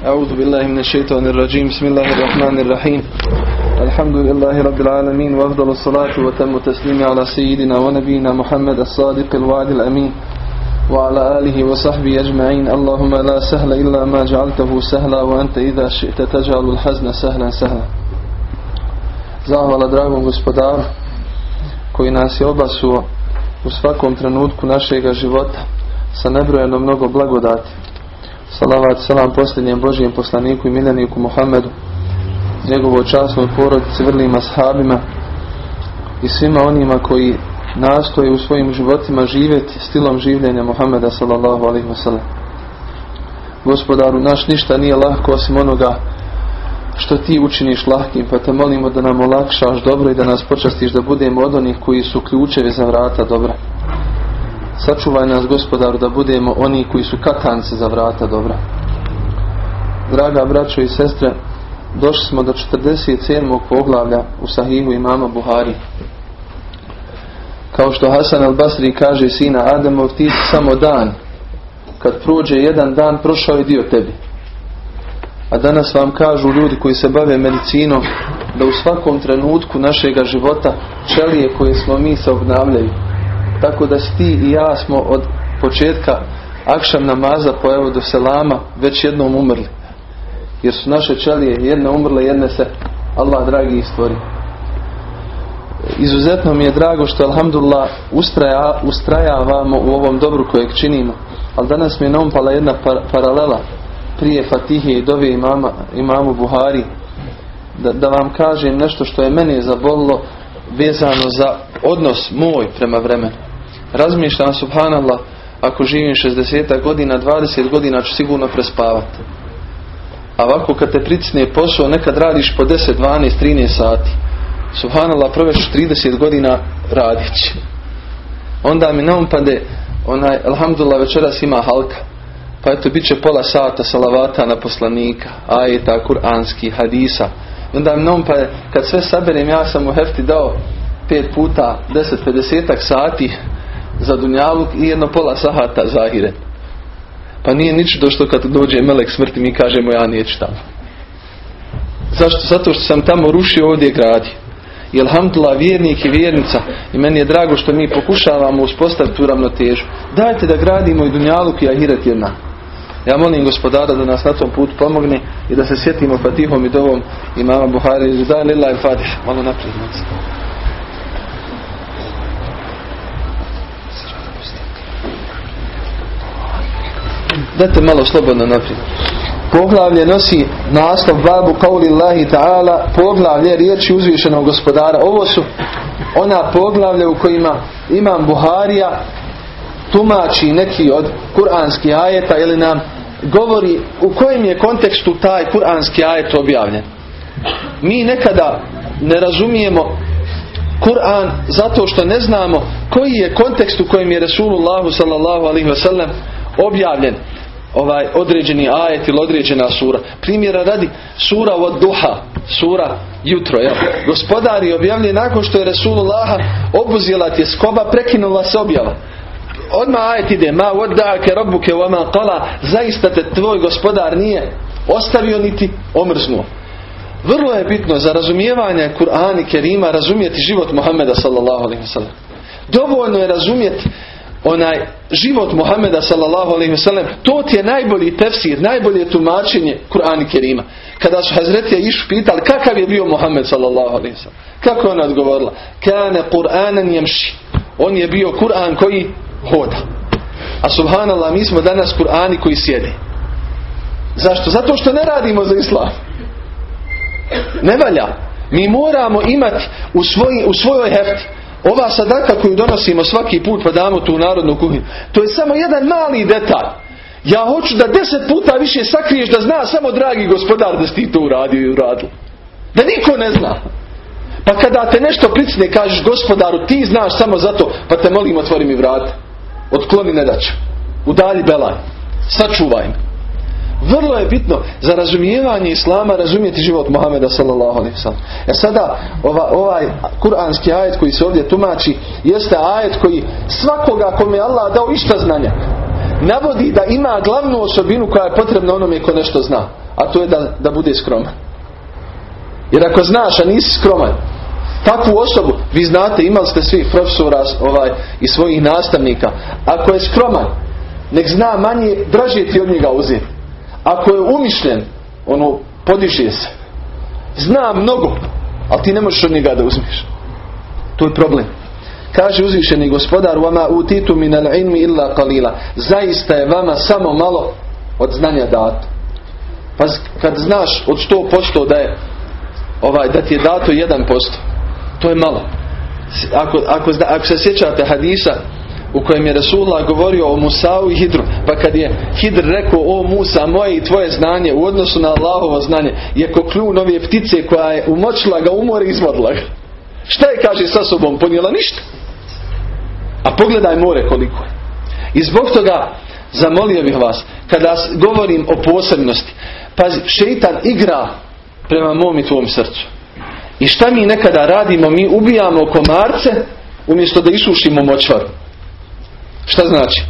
أعوذ بالله من الشيطان الرجيم. بسم الله الرحمن الرحيم. الحمد لله رب العالمين وأفضل الصلاة وتم تسليم على سيدنا ونبينا محمد الصادق الوعد الأمين وعلى آله وصحبه أجمعين. اللهم لا سهل إلا ما جعلته سهلا وأنت إذا شئت تجعل الحزن سهلا سهلا. Zahvala dragom gospodaru koji nas je obasuo u svakom trenutku našega života sa nebrojeno mnogo blagodati. Salavat salam posljednjem Božijem poslaniku i miljeniku Muhammedu, njegovoj časnoj porodici, vrlim ashabima i svima onima koji nastoje u svojim životima živjeti stilom življenja Muhammeda sallallahu alaihi wasallam. Gospodaru, naš ništa nije lahko osim onoga što ti učiniš lahkim, pa te molimo da nam olakšaš dobro i da nas počastiš da budemo od onih koji su ključevi za vrata dobra. Sačuvaj nas gospodaru da budemo oni koji su katance za vrata dobra. Draga braćo i sestre, došli smo do 47. poglavlja u sahihu imama Buhari. Kao što Hasan al-Basri kaže sina Ademov, ti si samo dan. Kad prođe jedan dan, prošao je dio tebi. A danas vam kažu ljudi koji se bave medicinom da u svakom trenutku našega života čelije koje smo mi se obnavljaju. Tako da si ti i ja smo od početka akšam namaza po evo do selama već jednom umrli. Jer su naše čelije jedne umrle, jedne se Allah dragi stvori. Izuzetno mi je drago što alhamdulillah ustraja, ustrajavamo u ovom dobru kojeg činimo. Ali danas mi je naumpala jedna par, paralela prije Fatihe i dove imama, imamu Buhari da, da vam kažem nešto što je mene zabolilo vezano za odnos moj prema vremenu. Razmišljam subhanallah ako živim 60 godina, 20 godina ću sigurno prespavati. A ovako kad te pricne posao nekad radiš po 10, 12, 13 sati. Subhanallah proveš 30 godina radić. Onda mi naumpade onaj, alhamdulillah večeras ima halka pa eto bit će pola sata salavata na poslanika, ajeta, kuranski, hadisa. I onda mnom pa kad sve saberem ja sam u hefti dao pet puta 10-50 sati za dunjaluk i jedno pola sahata zahire. Pa nije nič što kad dođe melek smrti mi kažemo ja neću tamo. Zašto? Zato što sam tamo rušio ovdje gradi. I alhamdulillah vjernik i vjernica i meni je drago što mi pokušavamo uspostaviti tu ravnotežu. Dajte da gradimo i dunjaluk i ahiret jedna. Ja molim gospodara da nas na tom putu pomogne i da se sjetimo Fatihom i dovom imama Buhari. Da lila il Fatih. Malo naprijed. Dajte malo slobodno naprijed. Poglavlje nosi naslov babu kauli Allahi ta'ala poglavlje riječi uzvišenog gospodara. Ovo su ona poglavlja u kojima imam Buharija tumači neki od kuranskih ajeta ili nam govori u kojem je kontekstu taj kuranski ajet objavljen. Mi nekada ne razumijemo Kur'an zato što ne znamo koji je kontekst u kojem je Resulullahu sallallahu alaihi wasallam objavljen ovaj određeni ajet ili određena sura. Primjera radi sura od duha, sura jutro. Jel? Gospodar je objavljen nakon što je Resulullah obuzela tjeskoba, prekinula se objava odmah ajet ide ma vodake rabbuke wa qala zaista te tvoj gospodar nije ostavio niti omrznuo vrlo je bitno za razumijevanje Kur'ana i Kerima razumjeti život Muhameda sallallahu alaihi dovoljno je razumjeti onaj život Muhameda sallallahu alaihi wasallam to ti je najbolji tefsir najbolje tumačenje Kur'ana Kerima kada su Hazretija išu pitali kakav je bio Muhammed sallallahu alaihi wasallam kako je ona odgovorila kane Kur'anan jemši on je bio Kur'an koji hoda. A subhanallah, mi smo danas Kur'ani koji sjede. Zašto? Zato što ne radimo za islam. Ne valja. Mi moramo imati u, svoj, u svojoj hefti ova sadaka koju donosimo svaki put pa damo tu narodnu kuhinju. To je samo jedan mali detalj. Ja hoću da deset puta više sakriješ da zna samo dragi gospodar da si ti to uradio i uradio. Da niko ne zna. Pa kada te nešto pricne kažeš gospodaru ti znaš samo zato pa te molim otvori mi vrata otkloni nedaću. Udalji belaj. Sačuvaj me. Vrlo je bitno za razumijevanje Islama razumijeti život Muhameda sallallahu alaihi sallam. E sada ova, ovaj kuranski ajet koji se ovdje tumači jeste ajet koji svakoga kome Allah dao išta znanja navodi da ima glavnu osobinu koja je potrebna onome ko nešto zna. a to je da, da bude skroman. Jer ako znaš, a nisi skroman, takvu osobu, vi znate, imali ste svih profesora ovaj, i svojih nastavnika, ako je skroman, nek zna manje, draže ti od njega uzeti. Ako je umišljen, ono, podiže se. Zna mnogo, ali ti ne možeš od njega da uzmiš. To je problem. Kaže uzvišeni gospodar vama utitu min al ilmi illa qalila. Zaista je vama samo malo od znanja dato. Pa kad znaš od 100% da je ovaj da ti je dato 1%, to je malo. Ako, ako, ako se sjećate hadisa u kojem je Rasulullah govorio o Musau i Hidru. Pa kad je Hidr rekao o Musa, moje i tvoje znanje u odnosu na Allahovo znanje je ko kljun ove ptice koja je umočila ga u more i izvodila ga. Šta je kaže sa sobom? Ponijela ništa. A pogledaj more koliko je. I zbog toga zamolio bih vas, kada govorim o posebnosti, pazi, šeitan igra prema mom i tvom srcu. I šta mi nekada radimo? Mi ubijamo komarce umjesto da isušimo močvaru. Šta znači?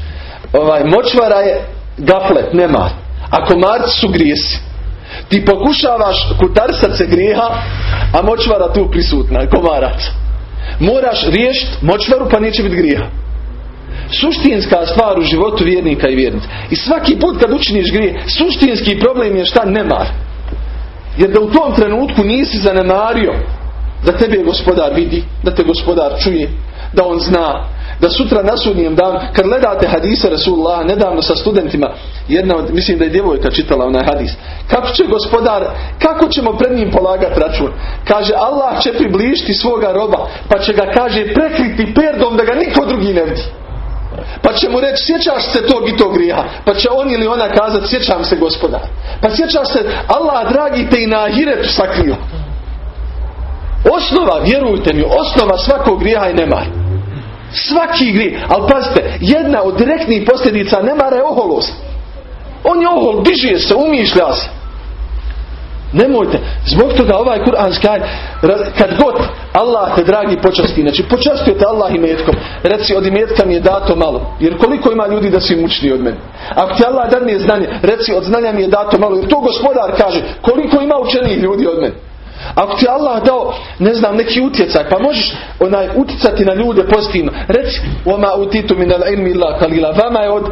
Ovaj, močvara je gaflet, nema. A komarci su grijesi. Ti pokušavaš kutarsat se grijeha, a močvara tu prisutna, komarac. Moraš riješiti močvaru pa neće biti grijeha. Suštinska stvar u životu vjernika i vjernica. I svaki put kad učiniš grije, suštinski problem je šta nemar. Jer da u tom trenutku nisi zanemario da tebe gospodar vidi, da te gospodar čuje, da on zna, da sutra na sudnjem danu, kad gledate hadise Rasulullah, nedavno sa studentima, jedna od, mislim da je djevojka čitala onaj hadis, kako će gospodar, kako ćemo pred njim polagati račun? Kaže, Allah će približiti svoga roba, pa će ga, kaže, prekriti perdom da ga niko drugi ne vidi. Pa će mu reći, sjećaš se tog i tog grijeha. Pa će on ili ona kazati, sjećam se gospodar. Pa sjećaš se, Allah dragi te i na ahiretu sakrio. Osnova, vjerujte mi, osnova svakog grijeha je nemar. Svaki grije. Ali pazite, jedna od direktnih posljedica nemara je oholost. On je ohol, diže se, umišlja se. Nemojte. Zbog toga ovaj kuranski aj, kad god Allah te dragi počasti, znači počastio te Allah imetkom, reci od imetka mi je dato malo. Jer koliko ima ljudi da si mučni od mene? Ako ti Allah dadne znanje, reci od znanja mi je dato malo. Jer to gospodar kaže, koliko ima učenih ljudi od mene? Ako ti Allah dao, ne znam, neki utjecaj, pa možeš onaj utjecati na ljude pozitivno. Reci, oma utitu min al ilmi illa kalila. Vama je od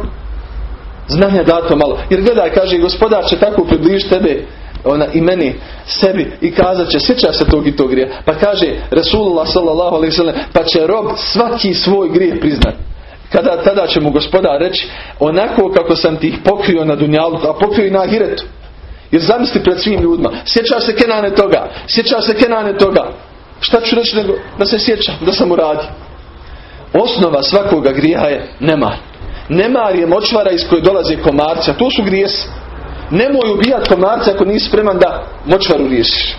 znanja dato malo. Jer gledaj, kaže, gospodar će tako približiti tebe ona i meni sebi i kazat će sjeća se tog i tog grija pa kaže alaihi sallam pa će rob svaki svoj grijeh priznat kada tada će mu gospodar reći onako kako sam ti pokrio na dunjalu a pokrio i na ahiretu jer zamisli pred svim ljudima sjeća se Kenane toga sjeća se Kenane toga šta ću reći nego da se sjeća da sam uradio osnova svakoga grijeha je nemar nemar je močvara iz koje dolaze komarca to su grijesi Nemoj ubijati komarca ako nisi spreman da močvaru riješiš.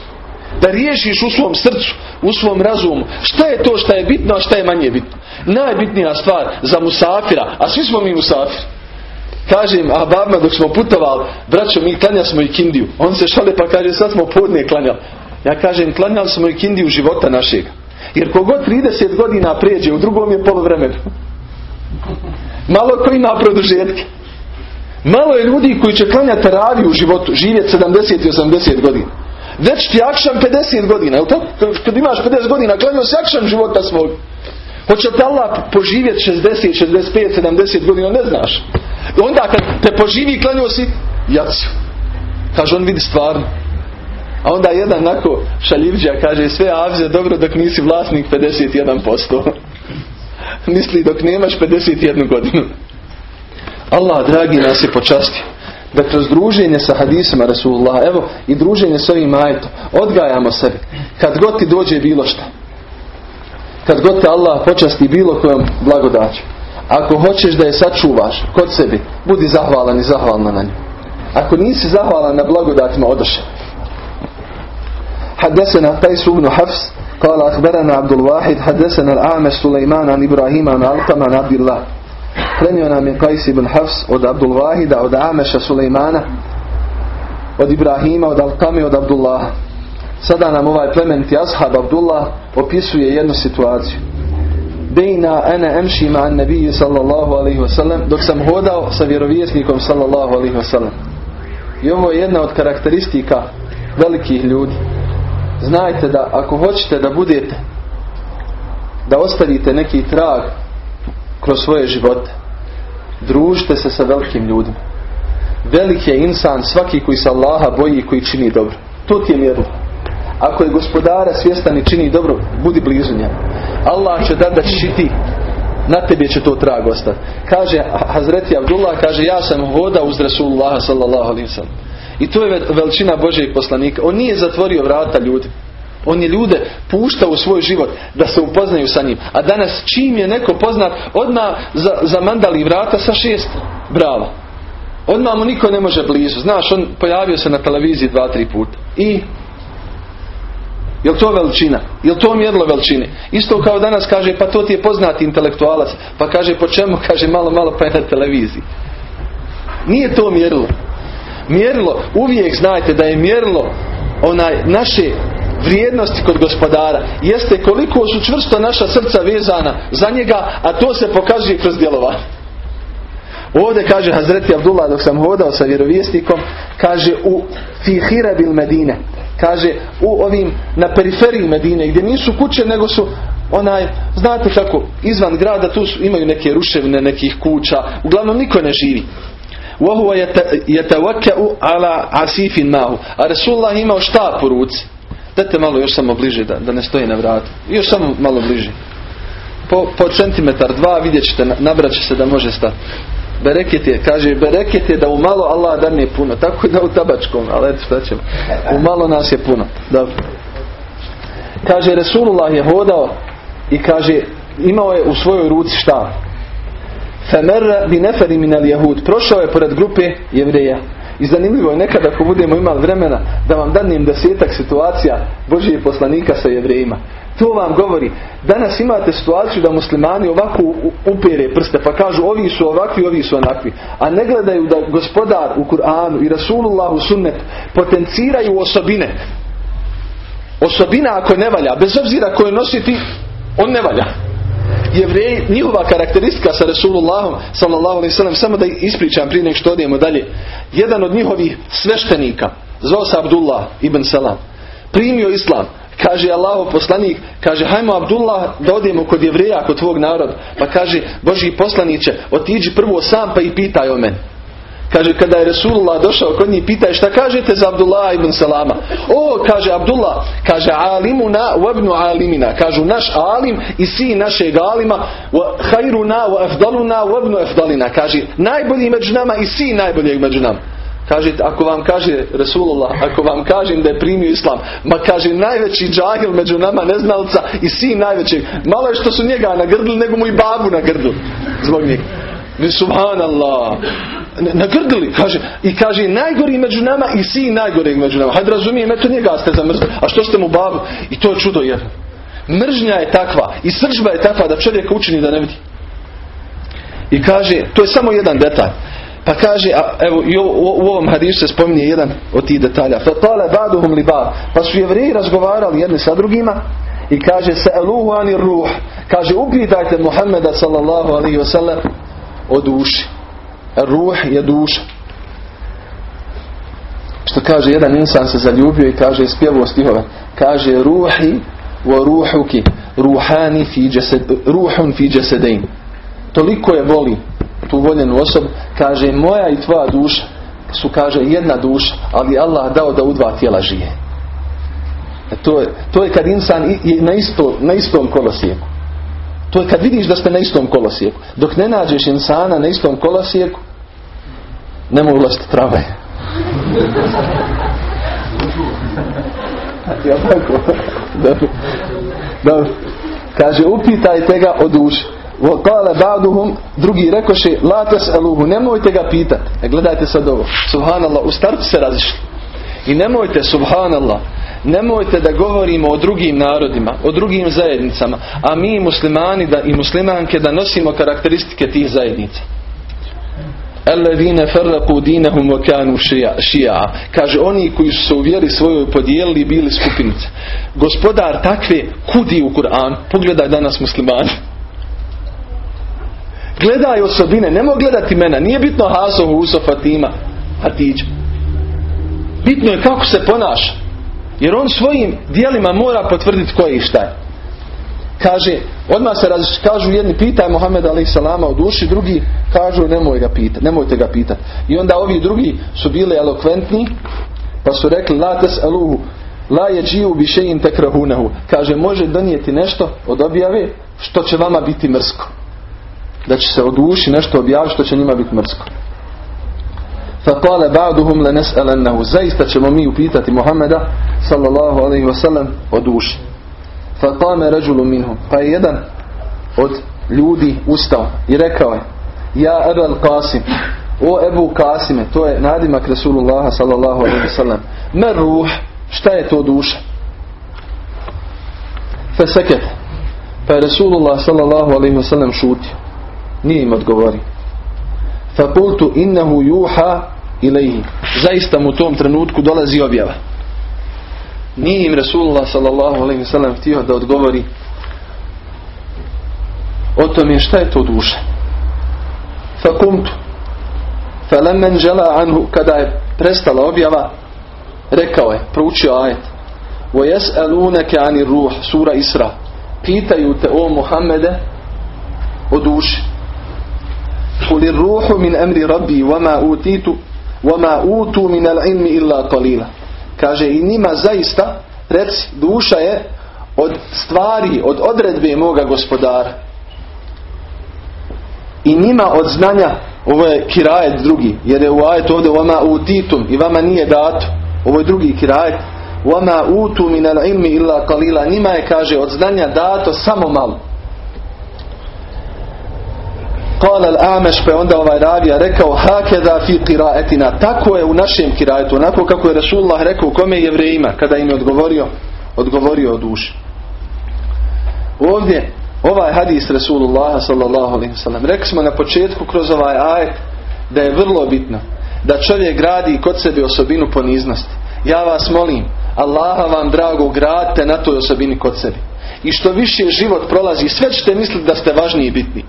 Da riješiš u svom srcu, u svom razumu. Šta je to što je bitno, a šta je manje bitno? Najbitnija stvar za musafira, a svi smo mi musafiri. Kažem, a babma dok smo putovali, braćo, mi klanja smo i kindiju. On se šale pa kaže, sad smo podne klanjali. Ja kažem, klanjali smo i kindiju života našeg. Jer kogod 30 godina prijeđe, u drugom je polovremenu. Malo ko ima produžetke. Malo je ljudi koji će klanjati ravi u životu, živjeti 70 i 80 godina. Već ti akšam 50 godina, je tako? Kad imaš 50 godina, klanjao si akšam života svog. Hoće te Allah poživjeti 60, 65, 70 godina, ne znaš. Onda kad te poživi, klanjao si jaciju. Kaže, on vidi stvarno. A onda jedan nako šaljivđa kaže, sve avze dobro dok nisi vlasnik 51%. Misli dok nemaš 51 godinu. Allah dragi nas je počastio da kroz druženje sa hadisima Rasulullah, evo i druženje s ovim ajetom, odgajamo sebe. Kad god ti dođe bilo šta. Kad god te Allah počasti bilo kojom blagodaću. Ako hoćeš da je sačuvaš kod sebi, budi zahvalan i zahvalna na nju. Ako nisi zahvalan na blagodatima, odoše. حدثنا قيس بن حفص قال أخبرنا عبد الواحد حدثنا الأعمش سليمان عن إبراهيم عن علقم عن عبد الله Prenio nam je Kajs ibn Hafs od Abdul Wahida, od Ameša Sulejmana, od Ibrahima, od Alkame, od Abdullaha. Sada nam ovaj plemeniti ashab Abdullah opisuje jednu situaciju. Bejna ene emši ma'an nabiji sallallahu alaihi wasallam dok sam hodao sa vjerovjesnikom sallallahu alaihi wasallam. I ovo je jedna od karakteristika velikih ljudi. Znajte da ako hoćete da budete, da ostavite neki trag kroz svoje živote, družite se sa velikim ljudima. Velik je insan svaki koji se Allaha boji i koji čini dobro. To ti je mjerilo. Ako je gospodara svjestan i čini dobro, budi blizu njemu. Allah će da da ćeš i ti. Na tebi će to trag ostati. Kaže Hazreti Abdullah, kaže ja sam hodao uz Rasulullah sallallahu alaihi sallam. I to je veličina Božeg poslanika. On nije zatvorio vrata ljudi. On je ljude puštao u svoj život da se upoznaju sa njim. A danas čim je neko poznat, odmah za, zamandali vrata sa šest brava. Odmah mu niko ne može blizu. Znaš, on pojavio se na televiziji dva, tri puta. I Jel to veličina? Jel to mjerilo veličine? Isto kao danas kaže, pa to ti je poznati intelektualac. Pa kaže, po čemu? Kaže, malo, malo pa je na televiziji. Nije to mjerilo. Mjerilo, uvijek znajte da je mjerilo onaj naše vrijednosti kod gospodara jeste koliko su čvrsto naša srca vezana za njega, a to se pokazuje kroz djelovanje. Ovdje kaže Hazreti Abdullah dok sam hodao sa vjerovjesnikom, kaže u fihirabil Medine, kaže u ovim na periferiji Medine gdje nisu kuće nego su onaj, znate kako, izvan grada tu su, imaju neke ruševne nekih kuća, uglavnom niko ne živi. وهو يتوكأ على عسيف معه a Resulullah imao štap u ruci dajte malo još samo bliže da, da ne stoji na vratu još samo malo bliže po, po centimetar dva vidjet ćete nabrat će se da može stati Bereket je, kaže, bereket je da u malo Allah da mi je puno. Tako da u tabačkom, ali eto šta ćemo. U malo nas je puno. Dobro. Kaže, Resulullah je hodao i kaže, imao je u svojoj ruci šta? Femerra bi neferi minal jehud. Prošao je pored grupe jevreja. I zanimljivo je nekada ako budemo imali vremena da vam danim desetak situacija Božije poslanika sa jevrejima. To vam govori. Danas imate situaciju da muslimani ovako upere prste pa kažu ovi su ovakvi, ovi su onakvi. A ne gledaju da gospodar u Kur'anu i Rasulullah u sunnet potenciraju osobine. Osobina ako ne valja, bez obzira koje nositi, on ne valja. Jevreji, njihova karakteristika sa Rasulullahom sallallahu alaihi sallam, samo da ispričam prije nek što odijemo dalje. Jedan od njihovih sveštenika, zvao se Abdullah ibn Salam, primio islam, Kaže Allahov poslanik, kaže hajmo Abdullah da odemo kod jevreja, kod tvog naroda. Pa kaže Boži poslaniće, otiđi prvo sam pa i pitaj o meni. Kaže, kada je Resulullah došao kod njih, pitaj šta kažete za Abdullah ibn Salama. O, kaže Abdullah, kaže alimuna wabnu alimina. Kažu naš alim i sin našeg alima, wa hajruna wa afdaluna wabnu afdalina. Kaže, najbolji među nama i sin najboljeg među nama. Kaže, ako vam kaže Resulullah, ako vam kažem da je primio islam, ma kaže najveći džahil među nama neznalca i sin najvećeg. Malo je što su njega nagrdili, nego mu i babu nagrdili. Zbog njega. Subhanallah. Nagrdili, kaže. I kaže, najgori među nama i sin najgori među nama. Hajde razumijem, eto njega ste zamrzli. A što ste mu babu? I to je čudo jer. Mržnja je takva i sržba je takva da čovjek učini da ne vidi. I kaže, to je samo jedan detalj. Pa kaže, a, evo i u, u, ovom hadisu se spominje jedan od tih detalja. Fatale baduhum li. Pa su jevreji razgovarali jedni sa drugima i kaže se eluhu ani ruh. Kaže, upitajte Muhammeda sallallahu alaihi wasallam o duši. Ruh je duša. Što kaže, jedan insan se zaljubio i kaže, spjevo stihove. Kaže, ruhi wa ruhuki ruhani fi jasad ruhun fi jasadin. Toliko je voli tu voljenu osobu, kaže moja i tvoja duša su kaže jedna duša, ali Allah dao da u dva tijela žije. E to, je, to je kad insan na, isto, na istom kolosijeku. To je kad vidiš da ste na istom kolosijeku. Dok ne nađeš insana na istom kolosijeku, nemoj ulaziti trave. ja tako? Kaže, upitajte ga o duši. Kale ba'duhum, drugi rekoše, la tas'aluhu, nemojte ga pitat. E, gledajte sad ovo. Subhanallah, u startu se razišli. I nemojte, subhanallah, nemojte da govorimo o drugim narodima, o drugim zajednicama, a mi muslimani da, i muslimanke da nosimo karakteristike tih zajednica. Alladine farraqu dinahum wa kanu shi'a. Kaže oni koji su se u svojoj podijelili bili skupinice. Gospodar takve kudi u Kur'an. Pogledaj danas muslimani. Gledaj osobine, nemoj gledati mena. Nije bitno Haso, Huso, Fatima, Hatić. Bitno je kako se ponaša. Jer on svojim dijelima mora potvrditi koji je i šta je. Kaže, odmah se raz, kažu jedni pitaj Mohamed Ali Salama u duši, drugi kažu nemoj ga pita, nemojte ga pitati. I onda ovi drugi su bili elokventni, pa su rekli la tes aluhu, la je džiju biše in. Kaže, može donijeti nešto od objave što će vama biti mrsko. Da će se u duši nešto objaviti što će njima biti mrsko. Fa kale ba'duhum le Zaista ćemo mi upitati Mohameda sallallahu alaihi wasallam o duši. Fakame ređulu minhum. Pa je jedan od ljudi ustao i rekao je Ja Ebu Al-Qasim O Ebu Kasime, to je nadimak Rasulullah sallallahu alaihi wasallam Mer ruh, šta je to duša? Feseket Pa je Rasulullah sallallahu alaihi wasallam šutio Nije im odgovorio Fakultu innehu juha ilaihi Zaista mu u tom trenutku dolazi objava Nije im alaihi sallam htio da odgovori o tome šta je to duša. Fakumtu. Falemen žela anhu kada je prestala objava rekao je, proučio ajet وَيَسْأَلُونَكَ عَنِ ruh Sura Isra Pitaju te o Muhammede o duši قل الروح من أمر ربي وما أوتيت وما أوتوا من العلم إلا قليلا kaže i njima zaista reci duša je od stvari od odredbe moga gospodara. I njima od znanja ovo je kirajet drugi jer je u ajetu ovdje vama utitum i vama nije dato. Ovo je drugi kirajet. Vama utu min al ilmi illa qalila njima je kaže od znanja dato samo malo Kala al-Ameš pa je onda ovaj ravija rekao hakeda fi qiraetina. Tako je u našem kirajetu. Onako kako je Rasulullah rekao kome jevrejima kada im je odgovorio odgovorio o duši. Ovdje ovaj hadis Rasulullah sallallahu alaihi wasallam. Rekli smo na početku kroz ovaj ajet da je vrlo bitno da čovjek gradi kod sebe osobinu poniznosti. Ja vas molim, Allaha vam drago gradite na toj osobini kod sebe. I što više život prolazi, sve ćete misliti da ste važniji i bitni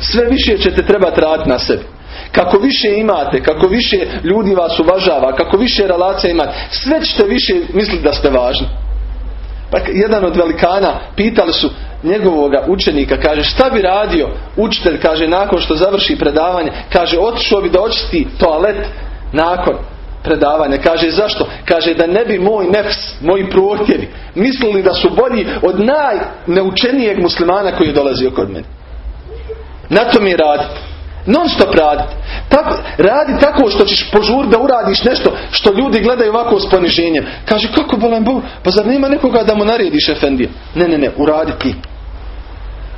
sve više ćete trebati raditi na sebi. Kako više imate, kako više ljudi vas uvažava, kako više relacija imate, sve ćete više misliti da ste važni. Pa jedan od velikana pitali su njegovoga učenika, kaže šta bi radio učitelj, kaže nakon što završi predavanje, kaže otišao bi da očisti toalet nakon predavanja. Kaže zašto? Kaže da ne bi moj nefs, moji protjevi mislili da su bolji od najneučenijeg muslimana koji je dolazio kod mene. Na to je raditi. Non stop raditi. Tako, radi tako što ćeš požur da uradiš nešto što ljudi gledaju ovako s poniženjem. Kaže, kako bolam Bog? Pa zar nema nekoga da mu narediš Efendija? Ne, ne, ne, uradi ti.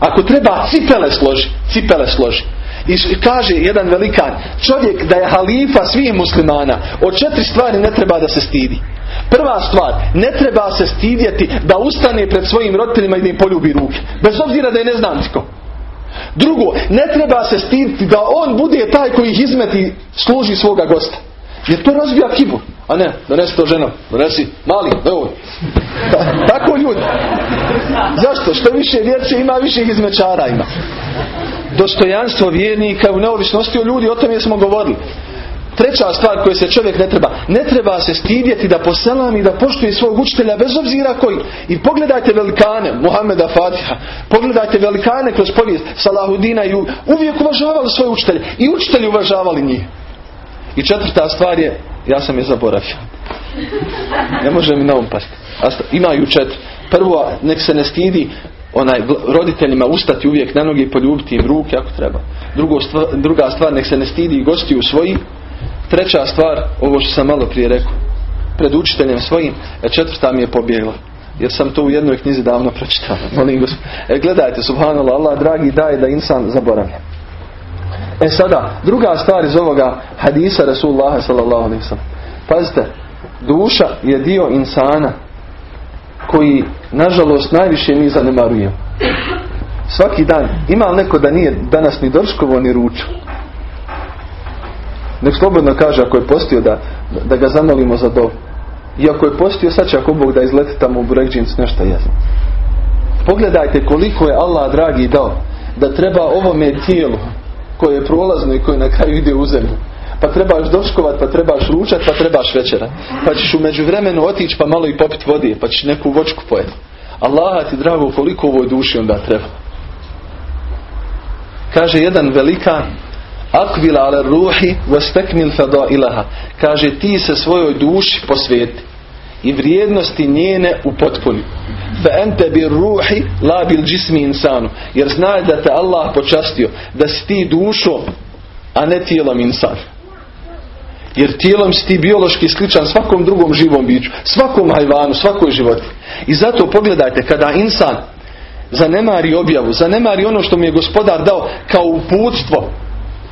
Ako treba, cipele složi. Cipele složi. I kaže jedan velikan, čovjek da je halifa svih muslimana, od četiri stvari ne treba da se stidi. Prva stvar, ne treba se stidjeti da ustane pred svojim roditeljima i da im poljubi ruke. Bez obzira da je ne tko. Drugo, ne treba se stiditi da on bude taj koji ih izmeti služi svoga gosta. Jer to razvija kibu. A ne, donesi to ženo, donesi mali, evo. Tako ljudi. Zašto? Što više vjerče ima, više izmečara ima. Dostojanstvo vjernika u neovisnosti o ljudi, o tome smo govorili. Treća stvar koju se čovjek ne treba. Ne treba se stidjeti da poselam i da poštuje svog učitelja bez obzira koji. I pogledajte velikane, Muhameda Fatiha. Pogledajte velikane kroz povijest Salahudina i uvijek uvažavali svoje učitelje. I učitelji uvažavali njih. I četvrta stvar je, ja sam je zaboravio. Ne može mi na um pasti. Imaju četiri. Prvo, nek se ne stidi onaj roditeljima ustati uvijek na noge i poljubiti im ruke ako treba. Drugo, druga stvar, nek se ne stidi gostiju svoji Treća stvar, ovo što sam malo prije rekao, pred učiteljem svojim, a četvrta mi je pobjegla. Jer sam to u jednoj knjizi davno pročitao. Molim E, gledajte, subhanallah, Allah dragi daje da insan zaboravlja. E sada, druga stvar iz ovoga hadisa Rasulullah sallallahu Pazite, duša je dio insana koji, nažalost, najviše mi zanemarujemo. Svaki dan. Ima li neko da nije danas ni doškovo ni ručo? Nek slobodno kaže ako je postio da, da ga zamolimo za do. I ako je postio, sad će ako Bog da izleti tamo u Bregđinc nešto jesti. Pogledajte koliko je Allah dragi dao da treba ovome tijelu koje je prolazno i koje na kraju ide u zemlju pa trebaš doškovat, pa trebaš ručat, pa trebaš večera. Pa ćeš u međuvremenu otići pa malo i popit vode, pa ćeš neku vočku pojeti. Allaha ti drago koliko ovoj duši onda treba. Kaže jedan velika akvila ale ruhi vastekmil ilaha. Kaže ti se svojoj duši posvijeti i vrijednosti njene u potpuni. Fa ente bi ruhi la bil džismi insanu. Jer znaj da te Allah počastio da si ti dušo, a ne tijelom insan. Jer tijelom si ti biološki sličan svakom drugom živom biću, svakom hajvanu, svakoj životi. I zato pogledajte, kada insan zanemari objavu, zanemari ono što mu je gospodar dao kao uputstvo,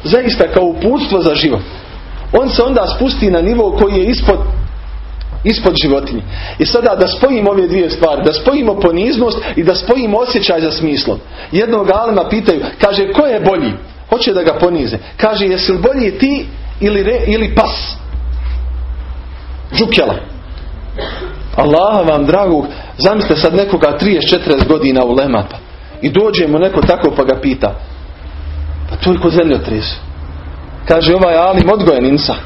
zaista kao uputstvo za život, on se onda spusti na nivo koji je ispod ispod životinje. I sada da spojimo ove dvije stvari, da spojimo poniznost i da spojimo osjećaj za smislom. Jednog alima pitaju, kaže, ko je bolji? Hoće da ga ponize. Kaže, jesi li bolji ti ili, re, ili pas? Žukjela. Allaha vam dragog, zamislite sad nekoga 30-40 godina u lemapa i dođemo neko tako pa ga pita pa toliko zemljotres kaže ovaj alim odgojen insan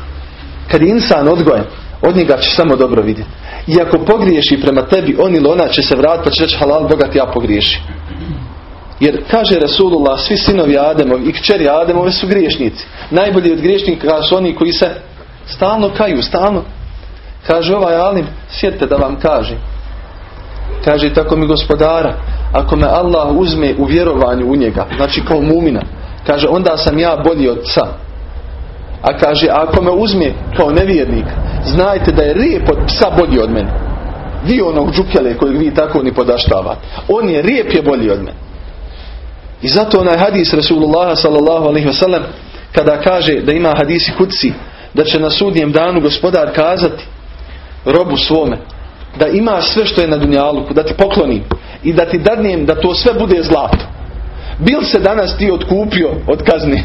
kad je insan odgojen od njega će samo dobro vidjeti. I ako pogriješi prema tebi on ili ona će se vratiti pa će reći halal bogat ja pogriješi jer kaže Rasulullah svi sinovi Ademovi i kćeri Ademove su griješnici. Najbolji od griješnika su oni koji se stalno kaju stalno. Kaže ovaj alim, sjedite da vam kaže. Kaže tako mi gospodara, ako me Allah uzme u vjerovanju u njega, znači kao mumina, kaže onda sam ja bolji od psa. A kaže, ako me uzme kao nevjernik, znajte da je rijep od psa bolji od mene. Vi onog džukele kojeg vi tako ni podaštavate. On je rijep je bolji od mene. I zato onaj hadis Rasulullah sallallahu alaihi wasallam kada kaže da ima hadisi kuci da će na sudnjem danu gospodar kazati robu svome da ima sve što je na dunjaluku, da ti poklonim i da ti dadnijem da to sve bude zlato. Bil se danas ti otkupio od kazni?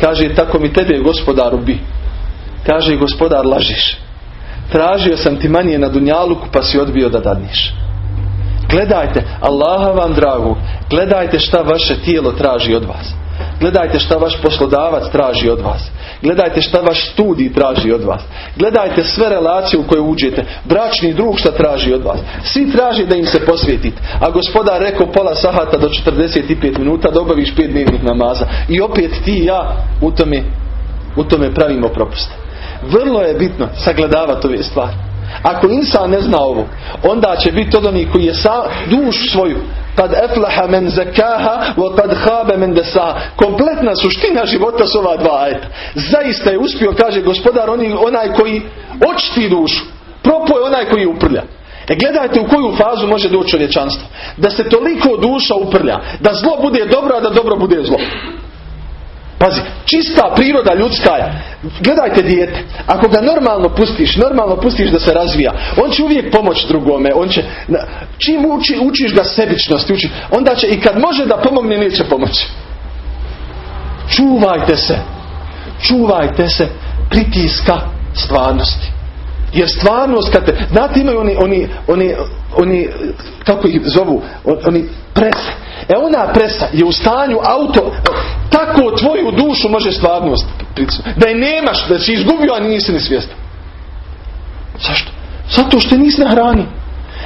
Kaže, tako mi tebe gospodaru bi. Kaže, gospodar lažiš. Tražio sam ti manje na dunjaluku pa si odbio da dadniš. Gledajte, Allaha vam dragu, gledajte šta vaše tijelo traži od vas. Gledajte šta vaš poslodavac traži od vas. Gledajte šta vaš studij traži od vas. Gledajte sve relacije u koje uđete. Bračni drug šta traži od vas. Svi traži da im se posvetite. A gospodar rekao pola sahata do 45 minuta da obaviš pet dnevnih namaza. I opet ti i ja u tome, u tome pravimo propuste. Vrlo je bitno sagledavati ove stvari. Ako insan ne zna ovo, onda će biti od onih koji je sa, duš svoju kad eflaha men zakaha wa kad habe men desaha. Kompletna suština života su ova dva ajeta. Zaista je uspio, kaže gospodar, onaj koji očiti dušu. Propo je onaj koji uprlja. E gledajte u koju fazu može doći čovječanstvo. Da se toliko duša uprlja. Da zlo bude dobro, a da dobro bude zlo. Pazi, čista priroda ljudska je. Gledajte dijete. Ako ga normalno pustiš, normalno pustiš da se razvija, on će uvijek pomoći drugome. On će, čim uči, učiš ga sebičnosti, uči, onda će i kad može da pomogne, neće pomoći. Čuvajte se. Čuvajte se pritiska stvarnosti. Jer stvarnost, kad te, znate imaju oni, oni, oni, oni kako ih zovu, oni prese. E ona presa je u stanju auto, tako tvoju dušu može stvarnost Da je nemaš, da si izgubio, a nisi ni svjestan. Zašto? Zato što nisi na hrani.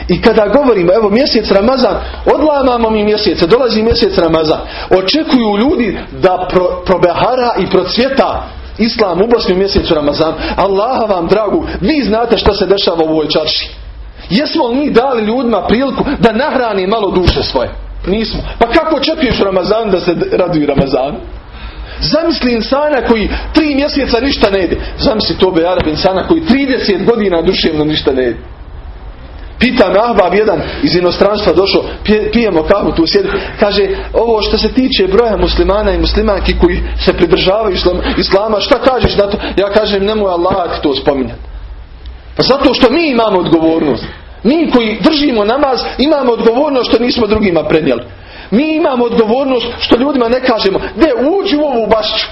I kada govorimo, evo mjesec Ramazan, odlamamo mi mjesece, dolazi mjesec Ramazan, očekuju ljudi da pro, probehara i procvjeta Islam u Bosni u mjesecu Ramazan. Allaha vam dragu, vi znate što se dešava u ovoj čarši. Jesmo li mi dali ljudima priliku da nahrani malo duše svoje? Nismo. Pa kako očekuješ Ramazan da se raduje Ramazan? Zamisli insana koji tri mjeseca ništa ne jede. Zamisli to be Arab insana koji 30 godina duševno ništa ne jede. Pita me Ahbab jedan iz inostranstva došao, pijemo kahu tu sjedi. Kaže, ovo što se tiče broja muslimana i muslimanki koji se pridržavaju islama, šta kažeš na to? Ja kažem, nemoj Allah to spominjati. Pa zato što mi imamo odgovornost. Mi koji držimo namaz imamo odgovornost što nismo drugima prenijeli. Mi imamo odgovornost što ljudima ne kažemo, de uđi u ovu bašću.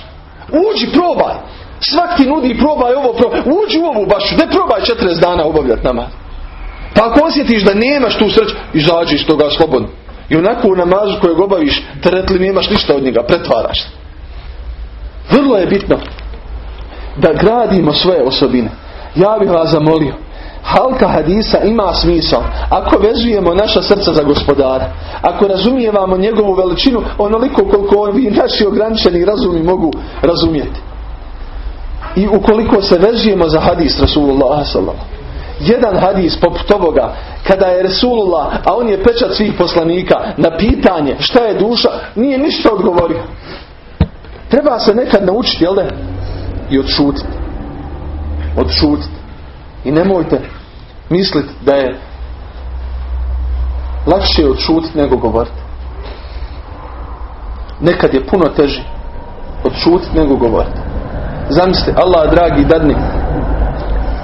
Uđi, probaj. Svak ti nudi probaj ovo, probaj. Uđi u ovu bašću, de probaj 40 dana obavljati namaz. Pa ako osjetiš da nemaš tu sreću, izađi iz toga slobodno. I onako u namazu kojeg obaviš, teretli nemaš ništa od njega, pretvaraš. Vrlo je bitno da gradimo svoje osobine. Ja bih vas zamolio halka hadisa ima smisao ako vezujemo naša srca za gospodara ako razumijevamo njegovu veličinu onoliko koliko vi naši ograničeni razumi mogu razumjeti i ukoliko se vezujemo za hadis Rasulullah jedan hadis poput ovoga kada je Rasulullah a on je pečat svih poslanika na pitanje šta je duša nije ništa odgovorio. Treba se nekad naučiti jel da i odšutiti odšutiti i nemojte misliti da je lakše odšutiti nego govoriti. Nekad je puno teži odšutiti nego govoriti. Zamislite, Allah dragi dadni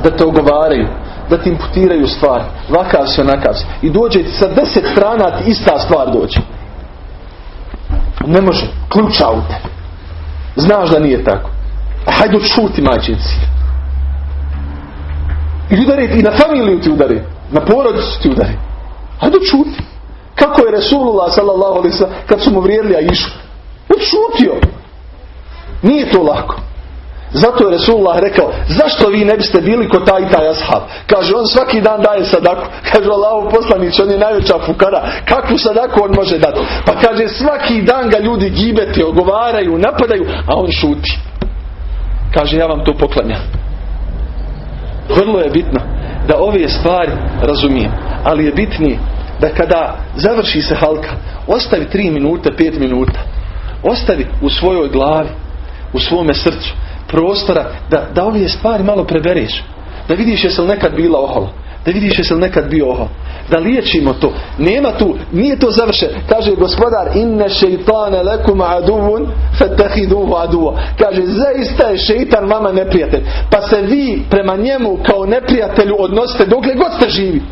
da te ogovaraju, da ti imputiraju stvari, vakav si onakav si. I dođe sa deset strana ti ista stvar dođe. Ne može, ključa u te. Znaš da nije tako. Hajde odšuti majčinci. I udari, i na familiju ti udari. Na porodicu ti udari. Hajde čuti. Kako je Resulullah sallallahu alaihi kad su mu vrijedili a išu? Odšutio. Nije to lako. Zato je Resulullah rekao, zašto vi ne biste bili ko taj i taj ashab? Kaže, on svaki dan daje sadaku. Kaže, Allahu poslanić, on je najveća fukara. Kakvu sadaku on može dati? Pa kaže, svaki dan ga ljudi gibeti, ogovaraju, napadaju, a on šuti. Kaže, ja vam to poklanjam. Vrlo je bitno da ove stvari razumijem. Ali je bitnije da kada završi se halka, ostavi tri minute, pet minuta. Ostavi u svojoj glavi, u svome srcu prostora da, da ove stvari malo prebereš. Da vidiš jesi li nekad bila ohola. Da vidiš jesi li nekad bio oho. Da liječimo to. Nema tu, nije to završeno. Kaže gospodar, inne šeitane lekum aduvun fetahiduhu aduvo. Kaže, zaista je šeitan vama neprijatelj. Pa se vi prema njemu kao neprijatelju odnosite dokle god ste živi.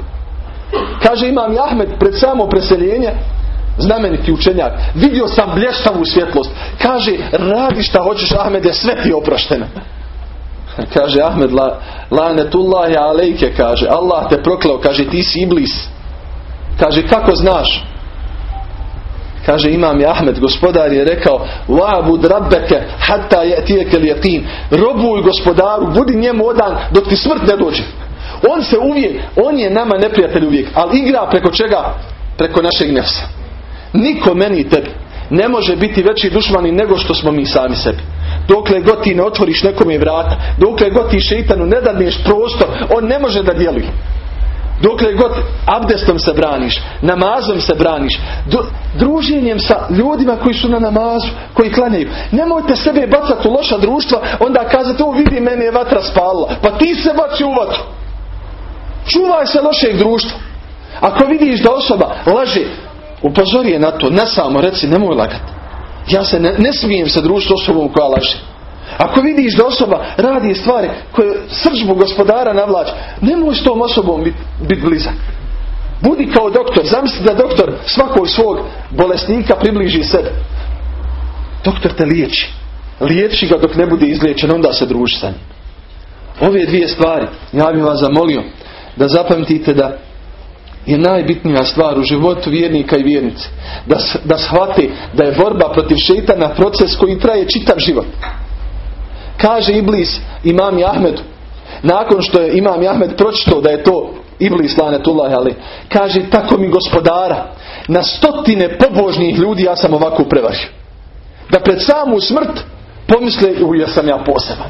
Kaže imam Ahmed pred samo preseljenje znameniti učenjak. Vidio sam blještavu svjetlost. Kaže, radi šta hoćeš Ahmede, sve ti oprošteno. Kaže Ahmed la, lanetullahi alejke kaže Allah te proklao kaže ti si iblis. Kaže kako znaš? Kaže imam je Ahmed gospodar je rekao wa'bud rabbeke hatta ya'tiyaka al-yaqin. Robuj gospodaru, budi njemu odan dok ti smrt ne dođe. On se uvijek, on je nama neprijatelj uvijek, ali igra preko čega? Preko našeg nefsa. Niko meni i ne može biti veći dušmani nego što smo mi sami sebi. Dokle god ti ne otvoriš nekome vrata, dokle god ti šeitanu ne dadneš prostor, on ne može da djeluje. Dokle god abdestom se braniš, namazom se braniš, druženjem sa ljudima koji su na namazu, koji klanjaju. Nemojte sebe bacati u loša društva, onda kazati, o vidi, meni je vatra spalila. Pa ti se baci u vatru. Čuvaj se lošeg društva. Ako vidiš da osoba laže, upozori je na to, ne samo, reci, nemoj lagati. Ja se ne, ne smijem se družiti osobom koja laže. Ako vidiš da osoba radi stvari koje sržbu gospodara navlači, nemoj s tom osobom biti bit blizak. Budi kao doktor. Zamisli da doktor svakog svog bolesnika približi sebe. Doktor te liječi. Liječi ga dok ne bude izliječen, onda se druži sa njim. Ove dvije stvari, ja bih vas zamolio da zapamtite da je najbitnija stvar u životu vjernika i vjernice. Da, da shvate da je borba protiv šeitana proces koji traje čitav život. Kaže Iblis imam Ahmedu. Nakon što je imam Ahmed pročito da je to Iblis lanetullah ali kaže tako mi gospodara na stotine pobožnih ljudi ja sam ovako prevario. Da pred samu smrt pomisle u ja sam ja poseban.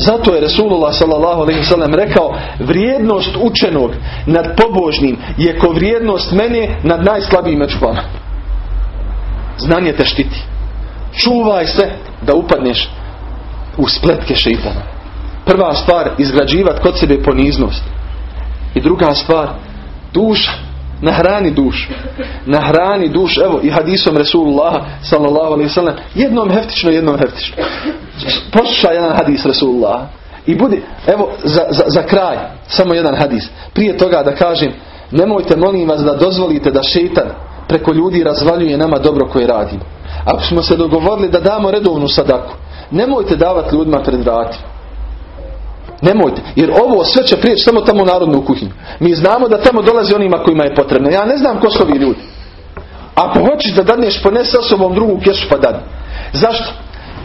Zato je Resulullah s.a.v. rekao vrijednost učenog nad pobožnim je ko vrijednost mene nad najslabijim među. Znanje te štiti. Čuvaj se da upadneš u spletke šeitana. Prva stvar, izgrađivati kod sebe poniznost. I druga stvar, duša. Nahrani duš. Nahrani duš. Evo i hadisom Resulullah sallallahu alaihi sallam. Jednom heftično, jednom heftično. Poslušaj jedan hadis Resulullah. I budi, evo za, za, za kraj, samo jedan hadis. Prije toga da kažem, nemojte molim vas da dozvolite da šeitan preko ljudi razvaljuje nama dobro koje radimo. Ako smo se dogovorili da damo redovnu sadaku, nemojte davati ljudima pred vratima. Nemojte. Jer ovo sve će prijeći samo tamo u narodnu kuhinju. Mi znamo da tamo dolazi onima kojima je potrebno. Ja ne znam ko su ovi ljudi. Ako hoćeš da dadneš, ponese osobom drugu kešu pa dadni. Zašto?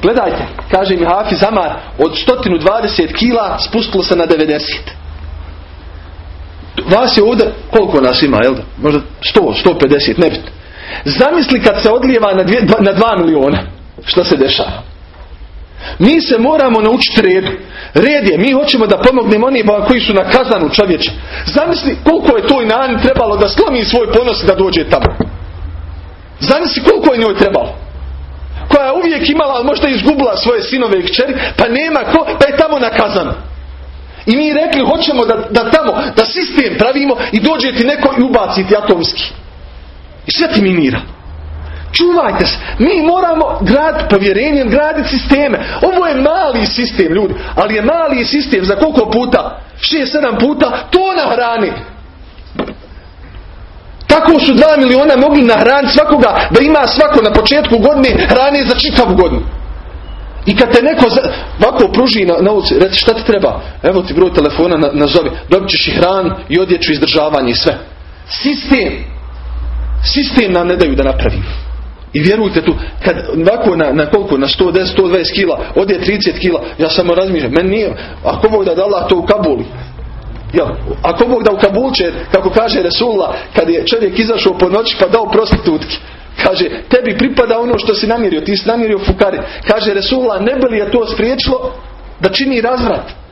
Gledajte, kaže mi Hafiz Amar, od 120 kila spustilo se na 90. Vas je ovdje, koliko nas ima, jel da? Možda 100, 150, nebitno. Zamisli kad se odlijeva na, dvije, na 2 miliona. Što se dešava? Mi se moramo naučiti redu. Red je, mi hoćemo da pomognemo onima koji su na kazanu čovječe. Zamisli koliko je toj nani trebalo da slomi svoj ponos da dođe tamo. Zamisli koliko je njoj trebalo. Koja je uvijek imala, možda izgubila svoje sinove i kćeri, pa nema ko, pa je tamo na kazanu. I mi rekli hoćemo da, da tamo, da sistem pravimo i dođe ti neko i ubaciti atomski. I sve ti minira. Čuvajte se. Mi moramo grad povjerenjem graditi sisteme. Ovo je mali sistem, ljudi. Ali je mali sistem za koliko puta? 6-7 puta tona hrani. Tako su 2 miliona mogli nahraniti svakoga da ima svako na početku godine hrane za čitavu godinu. I kad te neko ovako pruži na, na ulici, reći šta ti treba? Evo ti broj telefona na, nazovi. Dobit ćeš i hranu i odjeću izdržavanje i sve. Sistem. Sistem nam ne daju da napravimo. I vjerujte tu, kad ovako na, na koliko, na 110, 120 kila, odje 30 kila, ja samo razmišljam, meni nije, ako Bog da da Allah to u Kabuli, Jel, ako Bog da u Kabul će, kako kaže Resulullah, kad je čovjek izašao po noći pa dao prostitutki, kaže, tebi pripada ono što si namjerio, ti si namjerio fukari. Kaže Resulullah, ne bi li je to spriječilo da čini razvrat?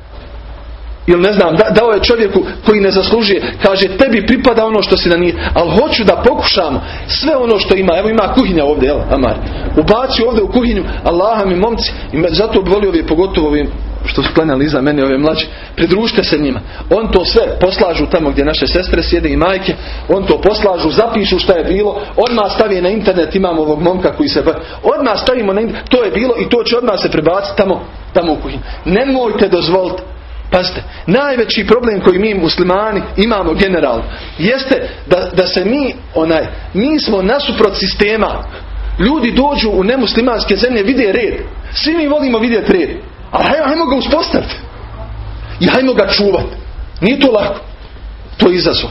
Ili ne znam, da, dao je čovjeku koji ne zaslužuje, kaže tebi pripada ono što si na nije, ali hoću da pokušam sve ono što ima, evo ima kuhinja ovdje, jel, Amar, ubaci ovdje u kuhinju, Allaha mi momci, i zato bi volio pogotovo ovim što su klanjali iza mene ove mlađe, pridružite se njima. On to sve poslažu tamo gdje naše sestre sjede i majke, on to poslažu, zapišu šta je bilo, odmah stavi na internet, imamo ovog momka koji se... Odmah stavimo na internet, to je bilo i to će odmah se prebaciti tamo, tamo u kuhinju. Nemojte dozvoliti Pazite, najveći problem koji mi muslimani imamo generalno jeste da, da se mi onaj, mi smo nasuprot sistema. Ljudi dođu u nemuslimanske zemlje, vide red. Svi mi volimo vidjeti red. Ali hajmo, hajmo ga uspostaviti. I hajmo ga čuvati. Nije to lako. To je izazov.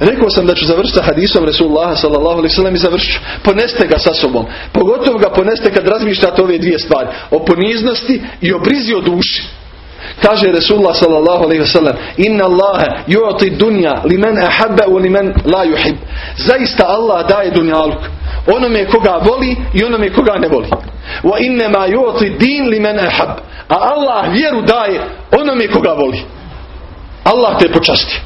Rekao sam da ću završiti hadisom Resulullah sallallahu alaihi sallam i završit. Poneste ga sa sobom. Pogotovo ga poneste kad razmišljate ove dvije stvari. O poniznosti i o brizi o duši. Kaže Resulullah sallallahu alaihi wasallam Inna Allahe yu'ti dunja limen ahabba u limen la yuhib. Zaista Allah daje dunjaluk. Onome koga voli i onome koga ne voli. Wa innama yu'ti din limen ahab. A Allah vjeru daje onome koga voli. Allah te počasti.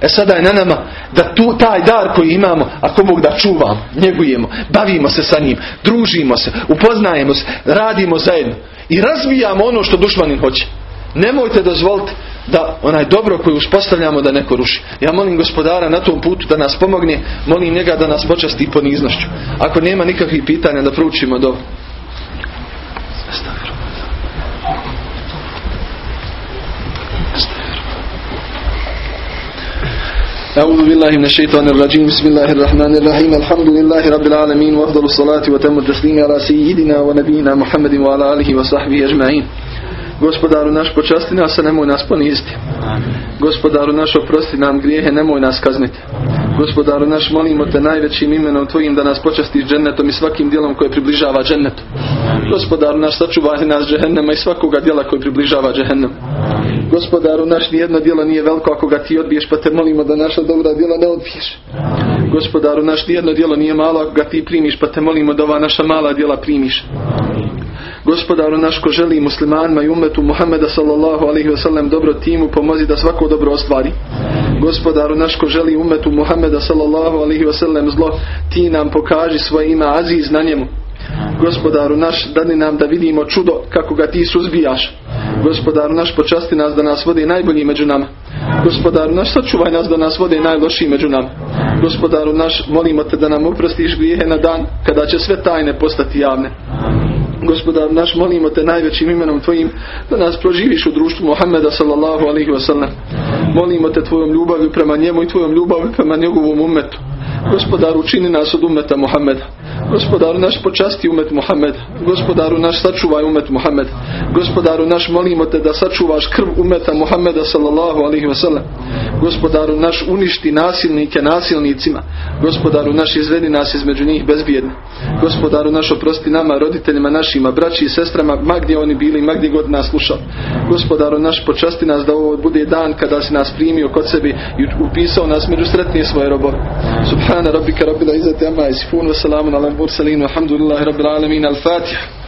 E sada je na nama da tu taj dar koji imamo, ako Bog da čuvamo, njegujemo, bavimo se sa njim, družimo se, upoznajemo se, radimo zajedno i razvijamo ono što dušmanin hoće. Nemojte dozvoliti da onaj dobro koji uspostavljamo da neko ruši. Ja molim gospodara na tom putu da nas pomogne, molim njega da nas počasti poniznošću. Ako nema nikakvih pitanja da proučimo do أعوذ بالله من الشيطان الرجيم بسم الله الرحمن الرحيم الحمد لله رب العالمين وأفضل الصلاة وتم التسليم على سيدنا ونبينا محمد وعلى آله وصحبه أجمعين Gospodaru naš počasti nas, a nemoj nas poniziti. Gospodaru naš oprosti nam grijehe, nemoj nas kazniti. Gospodaru naš molimo te najvećim imenom tvojim da nas počastiš džennetom i svakim dijelom koje približava džennetu. Gospodaru naš sačuvaj nas džehennema i svakoga dijela koji približava džehennem. Gospodaru naš nijedno djelo nije veliko ako ga ti odbiješ pa te molimo da naša dobra djela ne odbiješ. Gospodaru naš nijedno djelo nije malo ako ga ti primiš pa te molimo da ova naša mala djela primiš. Gospodaru naš ko želi muslimanima i umetu Muhammeda sallallahu alaihi wasallam dobro timu pomozi da svako dobro ostvari. Gospodaru naš ko želi umetu Muhammeda sallallahu alaihi wasallam zlo ti nam pokaži svoje ime aziz na njemu. Gospodaru naš dani nam da vidimo čudo kako ga ti suzbijaš. Gospodaru naš počasti nas da nas vodi najbolji među nama. Gospodaru naš sačuvaj nas da nas vode najlošiji među nama. Gospodaru naš molimo te da nam oprostiš grijehe na dan kada će sve tajne postati javne. Gospodar naš molimo te najvećim imenom tvojim da nas proživiš u društvu Muhammeda sallallahu alaihi wasallam. Molimo te tvojom ljubavlju prema njemu i tvojom ljubavlju prema njegovom umetu. Gospodaru učini nas od umeta Muhammeda. Gospodaru naš počasti umet Muhammed. Gospodaru naš sačuvaj umet Muhammed. Gospodaru naš molimo te da sačuvaš krv umeta Muhammeda sallallahu alaihi wasallam. Gospodaru naš uništi nasilnike nasilnicima. Gospodaru naš izvedi nas između njih bezbjedni. Gospodaru naš oprosti nama, roditeljima našima, braći i sestrama, ma gdje oni bili, ma gdje god nas slušao. Gospodaru naš počasti nas da ovo bude dan kada si nas primio kod sebi i upisao nas među sretnije svoje robove. Subhana rabbika rabbil izzati amma yasifun wa salamun ala والمرسلين والحمد لله رب العالمين. الفاتحة.